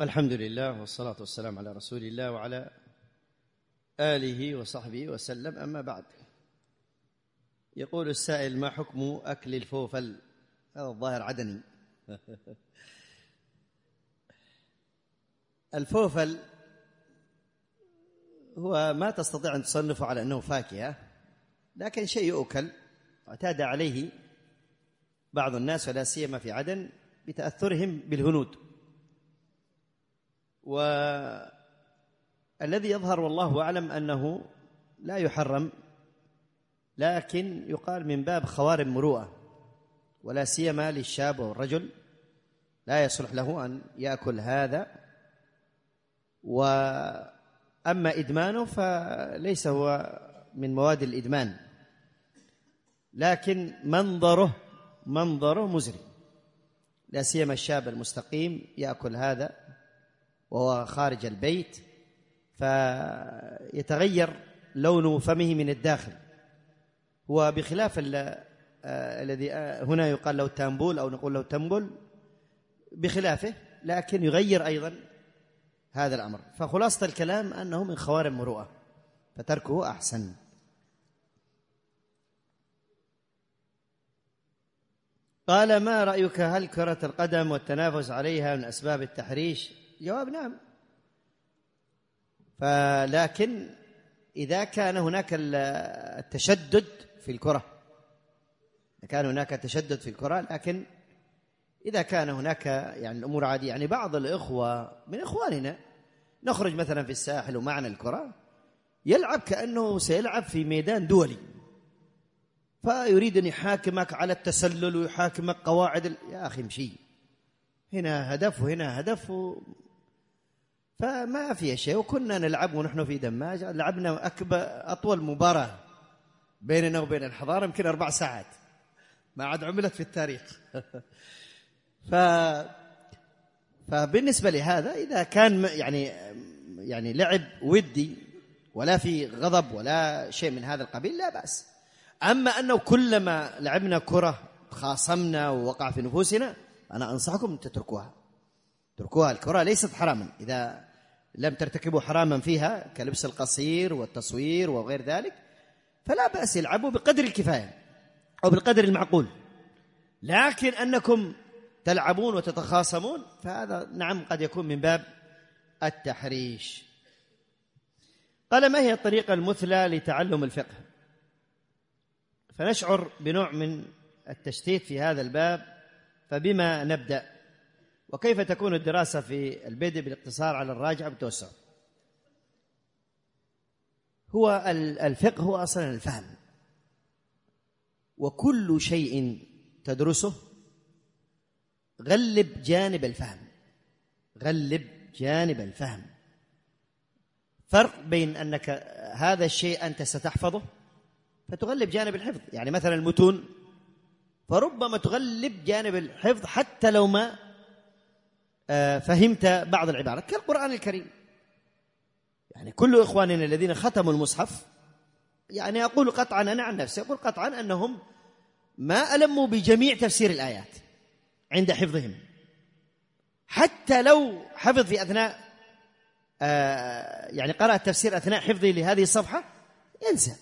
الحمد لله والصلاة والسلام على رسول الله وعلى آله وصحبه وسلم. أما بعد يقول السائل ما حكم أكل الفوفل؟ هذا الظاهر عدني. الفوفل هو ما تستطيع أن تصنفه على أنه فاكهة لكن شيء يؤكل اعتاد عليه بعض الناس ولا سيما في عدن بتأثرهم بالهنود. والذي يظهر والله أعلم أنه لا يحرم لكن يقال من باب خوارم مروءة ولا سيما للشاب والرجل لا يصلح له أن يأكل هذا. وأما إدمانه فليس هو من مواد الإدمان لكن منظره منظره مزري. لا سيما الشاب المستقيم يأكل هذا. وهو خارج البيت فيتغير لون فمه من الداخل. هو بخلاف آه، الذي آه، هنا يقال له تامبول أو نقول له تمبل بخلافه لكن يغير أيضا هذا الأمر. فخلاصة الكلام أنه من خوارم مروءة فتركه أحسن. قال ما رأيك؟ هل كرة القدم والتنافس عليها من أسباب التحريش جواب نعم فلكن إذا كان هناك التشدد في الكرة كان هناك تشدد في الكرة لكن إذا كان هناك يعني الأمور عادية يعني بعض الإخوة من إخواننا نخرج مثلا في الساحل ومعنا الكرة يلعب كأنه سيلعب في ميدان دولي فيريد أن يحاكمك على التسلل ويحاكمك قواعد. يا أخي مشي هنا هدف وهنا هدف. فما في شيء. وكنا نلعب ونحن في دماج. لعبنا أكبر أطول مباراة بيننا وبين الحضارة يمكن أربع ساعات. ما عاد عملت في التاريخ. ف فبالنسبة لهذا إذا كان يعني يعني لعب ودي ولا في غضب ولا شيء من هذا القبيل لا بأس. أما أنه كلما لعبنا كرة خاصمنا ووقع في نفوسنا أنا أنصحكم أن تتركوها. تركوها. الكرة ليست حراما. إذا لم ترتكبوا حراما فيها كلبس القصير والتصوير وغير ذلك فلا بأس العبوا بقدر الكفاية أو بالقدر المعقول. لكن أنكم تلعبون وتتخاصمون فهذا نعم قد يكون من باب التحريش. قال ما هي الطريقة المثلى لتعلم الفقه؟ فنشعر بنوع من التشتيت في هذا الباب فبما نبدأ؟ وكيف تكون الدراسة في البدء بالاقتصار على الراجع بالتوسع؟ هو الفقه هو أصلا الفهم. وكل شيء تدرسه غلب جانب الفهم. غلب جانب الفهم. فرق بين أنك هذا الشيء أنت ستحفظه فتغلب جانب الحفظ. يعني مثلا المتون فربما تغلب جانب الحفظ حتى لو ما فهمت بعض العبارات. كالقرآن الكريم. يعني كل إخواننا الذين ختموا المصحف يعني أقول قطعا أنا عن نفسي أقول قطعا أنهم ما ألموا بجميع تفسير الآيات عند حفظهم. حتى لو حفظ في أثناء آه يعني قرأ التفسير أثناء حفظه لهذه الصفحة ينسى.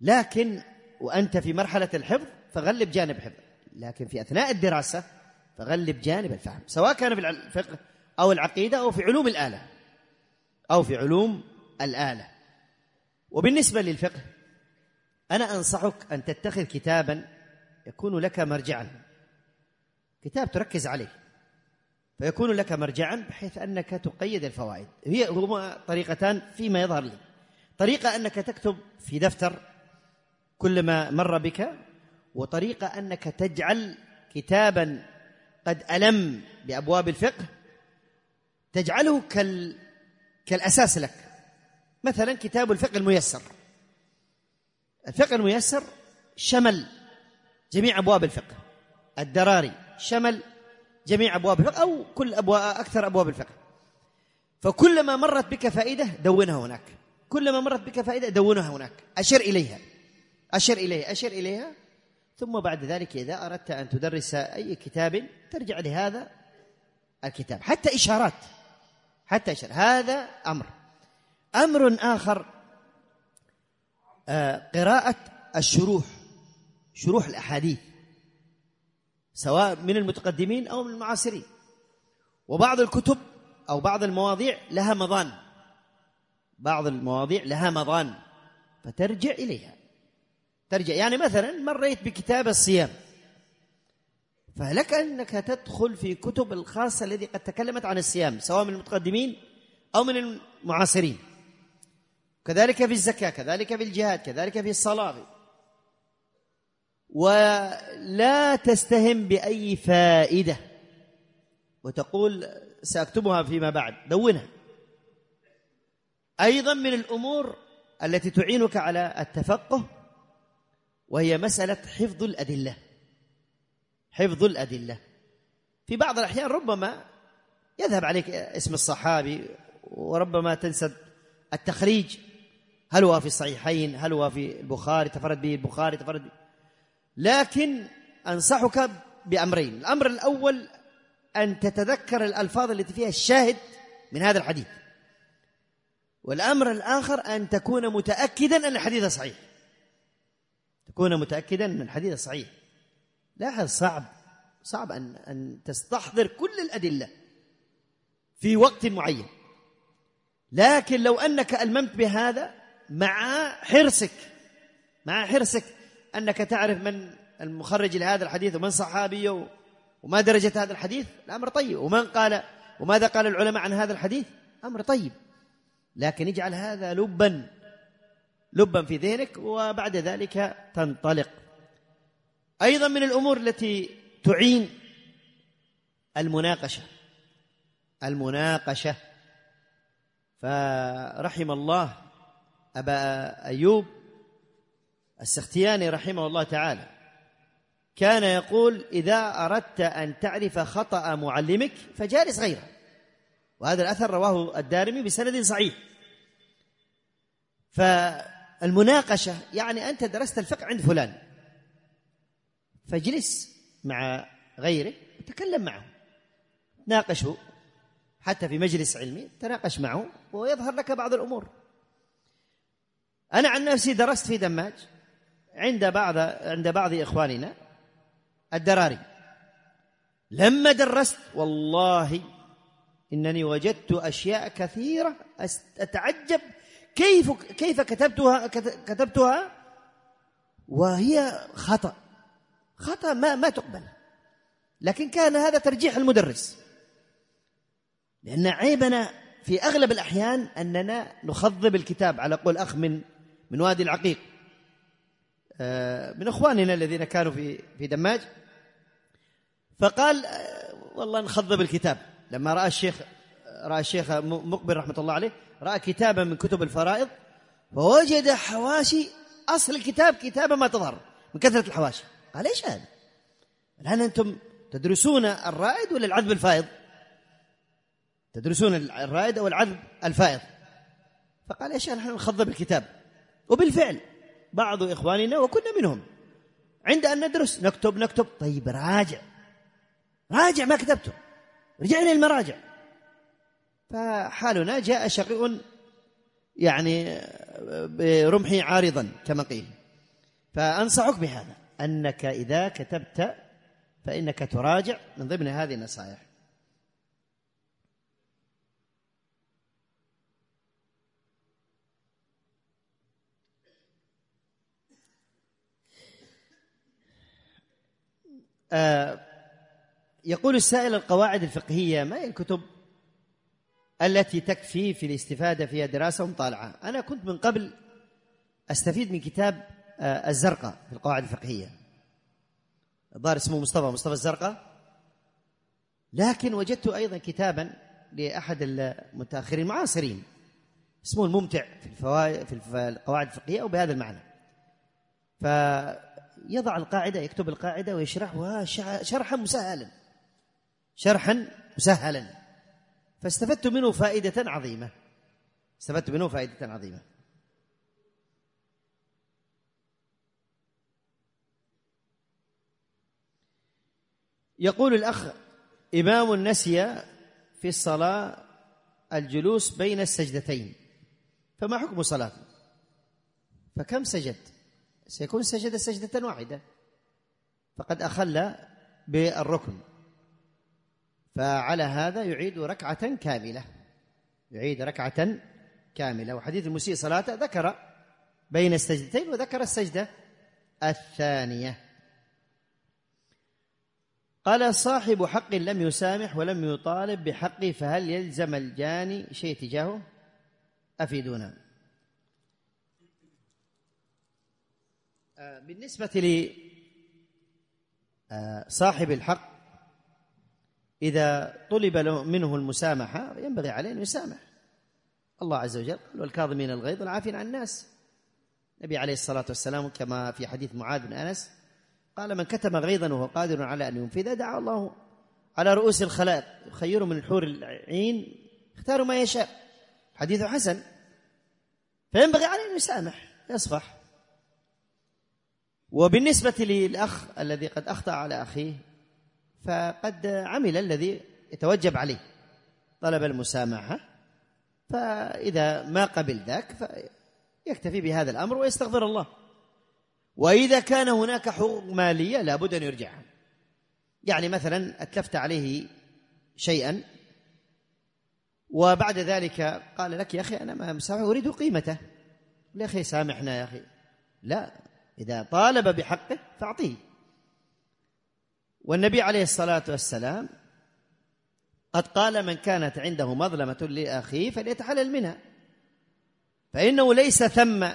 لكن وأنت في مرحلة الحفظ فغلب جانب حفظ لكن في أثناء الدراسة فغلب جانب الفهم سواء كان في الفقه أو العقيدة أو في علوم الآلة أو في علوم الآلة. وبالنسبة للفقه أنا أنصحك أن تتخذ كتابا يكون لك مرجعا. كتاب تركز عليه فيكون لك مرجعا بحيث أنك تقيد الفوائد. هي هما طريقتان فيما يظهر لي. طريقة أنك تكتب في دفتر كل ما مر بك وطريقة أنك تجعل كتابا قد ألم بأبواب الفقه تجعله كال كالأساس لك. مثلا كتاب الفقه الميسر. الفقه الميسر شمل جميع أبواب الفقه. الدراري شمل جميع أبواب الفقه أو كل أبواب أكثر أبواب الفقه. فكلما مرت بك فائدة دونها هناك. كلما مرت بك فائدة دونها هناك. أشر إليها. أشر إليها. أشر إليها. ثم بعد ذلك إذا أردت أن تدرس أي كتاب ترجع لهذا الكتاب. حتى إشارات. حتى إشارات. هذا أمر. أمر آخر آه، قراءة الشروح شروح الأحاديث سواء من المتقدمين أو من المعاصرين. وبعض الكتب أو بعض المواضيع لها مضان. بعض المواضيع لها مضان. فترجع إليها. ترجع. يعني مثلا مريت بكتاب الصيام. فلك أنك تدخل في كتب الخاصة التي قد تكلمت عن الصيام سواء من المتقدمين أو من المعاصرين. كذلك في الزكاة كذلك في الجهاد كذلك في الصلاة. ولا تستهم بأي فائدة. وتقول سأكتبها فيما بعد. دونها. أيضا من الأمور التي تعينك على التفقه وهي مسألة حفظ الأدلة. حفظ الأدلة. في بعض الأحيان ربما يذهب عليك اسم الصحابي وربما تنسى التخريج. هل هو في الصحيحين؟ هل هو في البخاري؟ تفرد به البخاري تفرد به. لكن أنصحك بأمرين. الأمر الأول أن تتذكر الألفاظ التي فيها الشاهد من هذا الحديث. والأمر الآخر أن تكون متأكدا أن الحديث صحيح. تكون متأكدا أن الحديث صحيح. لاحظ صعب. صعب أن أن تستحضر كل الأدلة في وقت معين. لكن لو أنك ألممت بهذا مع حرصك مع حرصك أنك تعرف من المخرج لهذا الحديث ومن صحابيه وما درجة هذا الحديث الأمر طيب. ومن قال وماذا قال العلماء عن هذا الحديث؟ أمر طيب. لكن اجعل هذا لبا لبا في ذهنك وبعد ذلك تنطلق. أيضا من الأمور التي تعين المناقشة. المناقشة. فرحم الله أبا أيوب السختياني رحمه الله تعالى. كان يقول إذا أردت أن تعرف خطأ معلمك فجالس غيره. وهذا الأثر رواه الدارمي بسند صحيح. فالمناقشة يعني أنت درست الفقه عند فلان. فاجلس مع غيره وتكلم معه. ناقشه حتى في مجلس علمي تناقش معه ويظهر لك بعض الأمور. أنا عن نفسي درست في دماج عند بعض عند بعض إخواننا الدراري. لما درست والله إنني وجدت أشياء كثيرة أتعجب كيف كيف كتبتها كتبتها؟ وهي خطأ. خطأ ما ما تقبل. لكن كان هذا ترجيح المدرس. لأن عيبنا في أغلب الأحيان أننا نخضب الكتاب على قول أخ من من وادي العقيق. آه، من إخواننا الذين كانوا في في دماج. فقال آه، والله نخضب الكتاب. لما رأى الشيخ رأى الشيخ مقبل رحمة الله عليه رأى كتابا من كتب الفرائض فوجد حواشي أصل الكتاب كتابه ما تظهر من كثرة الحواشي. قال إيش هذا؟ الآن أنتم تدرسون الرائد ولا العذب الفائض؟ تدرسون الرائد أو العذب الفائض. فقال إيش نحن نخضب الكتاب وبالفعل بعض إخواننا وكنا منهم عند أن ندرس نكتب نكتب. طيب راجع. راجع ما كتبته. رجعنا المراجع فحالنا جاء شقيق يعني برمحي عارضا كما قيل. فأنصحك بهذا أنك إذا كتبت فإنك تراجع من ضمن هذه النصائح. آه، يقول السائل القواعد الفقهية ما هي الكتب؟ التي تكفي في الاستفادة فيها دراسة ومطالعة. أنا كنت من قبل أستفيد من كتاب آه، الزرقاء في القواعد الفقهية. الظاهر اسمه مصطفى مصطفى الزرقاء. لكن وجدت أيضا كتابا لأحد المتأخرين المعاصرين اسمه الممتع في في القواعد الفقهية أو بهذا المعنى. ف يضع القاعدة يكتب القاعدة ويشرحها شرحا مسهلا. شرحا مسهلا. فاستفدت منه فائدة عظيمة. استفدت منه فائدة عظيمة. يقول الأخ إمام نسي في الصلاة الجلوس بين السجدتين. فما حكم صلاته فكم سجد؟ سيكون سجد سجدة واحدة. فقد أخل بالركن. فعلى هذا يعيد ركعة كاملة. يعيد ركعة كاملة. وحديث المسيء صلاته ذكر بين السجدتين وذكر السجدة الثانية. قال صاحب حق لم يسامح ولم يطالب بحقه فهل يلزم الجاني شيء تجاهه؟ أفيدونا. آه، بالنسبة لصاحب الحق إذا طلب منه المسامحة ينبغي عليه أن يسامح. الله عز وجل قال والكاظمين الغيظ والعافين عن الناس. النبي عليه الصلاة والسلام كما في حديث معاذ بن أنس قال من كتم غيظا وهو قادر على أن ينفذ دعا الله على رؤوس الخلائق. يخير من الحور العين اختاروا ما يشاء. حديث حسن. فينبغي عليه أن يسامح يصفح. وبالنسبة للأخ الذي قد أخطأ على أخيه فقد عمل الذي يتوجب عليه. طلب المسامحة فإذا ما قبل ذاك فيكتفي بهذا الأمر ويستغفر الله. وإذا كان هناك حقوق مالية لابد أن يرجعها يعني مثلا أتلفت عليه شيئا وبعد ذلك قال لك يا أخي أنا ما مسامح أريد قيمته. يا أخي سامحنا يا أخي. لا إذا طالب بحقه فأعطيه. والنبي عليه الصلاة والسلام قد قال من كانت عنده مظلمة لأخيه فليتحلل منها. فإنه ليس ثم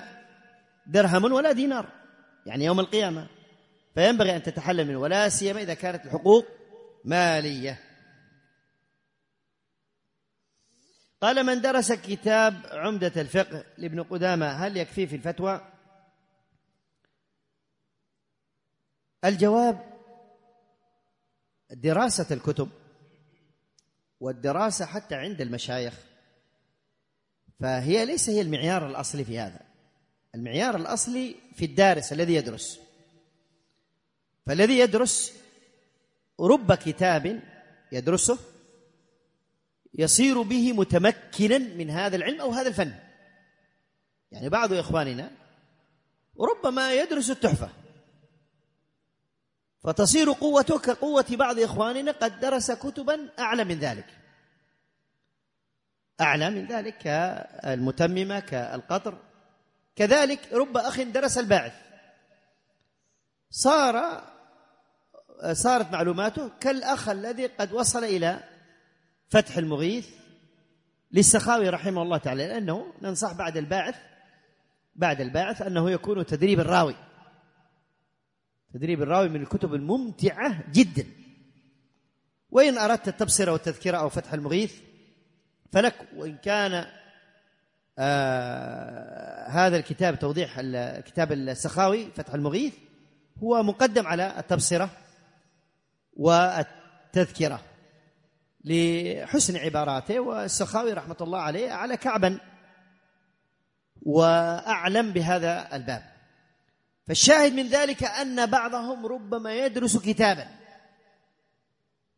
درهم ولا دينار يعني يوم القيامة. فينبغي أن تتحلل منه ولا سيما إذا كانت الحقوق مالية. قال من درس كتاب عمدة الفقه لابن قدامة هل يكفيه في الفتوى؟ الجواب دراسة الكتب والدراسة حتى عند المشايخ فهي ليس هي المعيار الأصلي في هذا. المعيار الأصلي في الدارس الذي يدرس. فالذي يدرس رب كتاب يدرسه يصير به متمكنا من هذا العلم أو هذا الفن. يعني بعض إخواننا ربما يدرس التحفة. فتصير قوته كقوة بعض إخواننا قد درس كتبا أعلى من ذلك. أعلى من ذلك كالمتممة كالقطر. كذلك رب أخ درس الباعث. صار صارت معلوماته كالأخ الذي قد وصل إلى فتح المغيث للسخاوي رحمه الله تعالى لأنه ننصح بعد الباعث بعد الباعث أنه يكون تدريب الراوي. تدريب الراوي من الكتب الممتعة جدا. وإن أردت التبصرة والتذكرة أو فتح المغيث فلك وإن كان آه هذا الكتاب توضيح كتاب السخاوي فتح المغيث هو مقدم على التبصرة والتذكرة لحسن عباراته والسخاوي رحمة الله عليه على كعبا. وأعلم بهذا الباب. فالشاهد من ذلك أن بعضهم ربما يدرس كتابا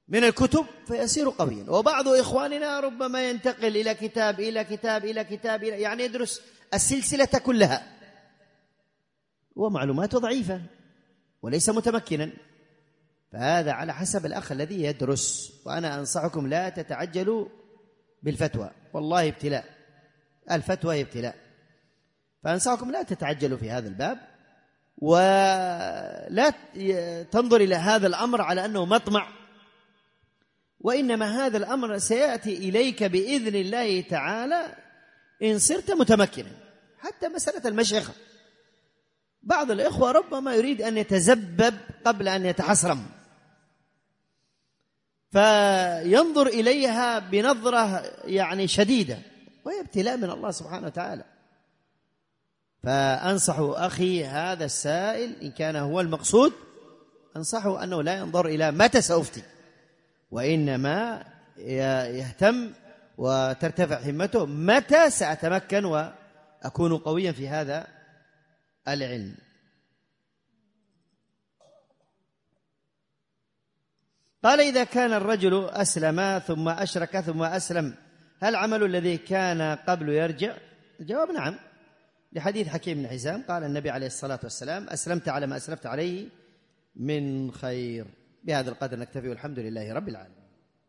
من الكتب فيصير قويا. وبعض إخواننا ربما ينتقل إلى كتاب إلى كتاب إلى كتاب إلى يعني يدرس السلسلة كلها. ومعلوماته ضعيفة وليس متمكنا. فهذا على حسب الأخ الذي يدرس. وأنا أنصحكم لا تتعجلوا بالفتوى. والله ابتلاء. الفتوى ابتلاء. فأنصحكم لا تتعجلوا في هذا الباب. ولا تنظر إلى هذا الأمر على أنه مطمع. وإنما هذا الأمر سيأتي إليك بإذن الله تعالى إن صرت متمكنا. حتى مسألة المشيخة. بعض الإخوة ربما يريد أن يتزبب قبل أن يتحسرم. فينظر إليها بنظرة يعني شديدة. وهي ابتلاء من الله سبحانه وتعالى. فأنصح أخي هذا السائل إن كان هو المقصود أنصحه أنه لا ينظر إلى متى سأفتي وإنما يهتم وترتفع همته متى سأتمكن وأكون قويا في هذا العلم. قال إذا كان الرجل أسلم ثم أشرك ثم أسلم هل عمل الذي كان قبل يرجع؟ الجواب نعم. لحديث حكيم بن حزام قال النبي عليه الصلاة والسلام أسلمت على ما أسلفت عليه من خير. بهذا القدر نكتفي والحمد لله رب العالمين.